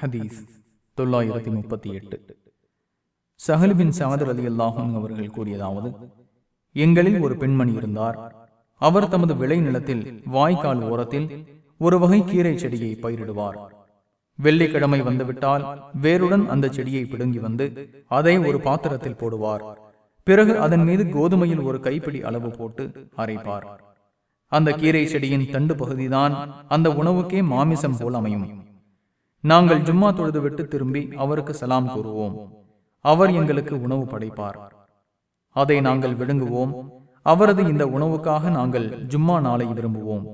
ஹதீஸ் தொள்ளாயிரத்தி முப்பத்தி எட்டு. சஹலிபின் சாதர் அலி அல்லாஹும் அவர்கள் கூறியதாவது எங்களில் ஒரு பெண்மணி இருந்தார். அவர் தமது விளைநிலத்தில் வாய்க்கால் ஓரத்தில் ஒரு வகை கீரை செடியை பயிரிடுவார். வெள்ளிக்கிழமை வந்துவிட்டால் வேருடன் அந்த செடியை பிடுங்கி வந்து அதை ஒரு பாத்திரத்தில் போடுவார். பிறகு அதன் மீது கோதுமையில் ஒரு கைப்பிடி அளவு போட்டு அரைப்பார். அந்த கீரை செடியின் தண்டு பகுதிதான் அந்த உணவுக்கே மாமிசம் போல் அமையும். நாங்கள் ஜும்மா தொழுதுவிட்டு திரும்பி அவருக்கு சலாம் கூறுவோம். அவர் எங்களுக்கு உணவு படைப்பார். அதை நாங்கள் விழுங்குவோம். அவரது இந்த உணவுக்காக நாங்கள் ஜும்மா நாளை விரும்புவோம்.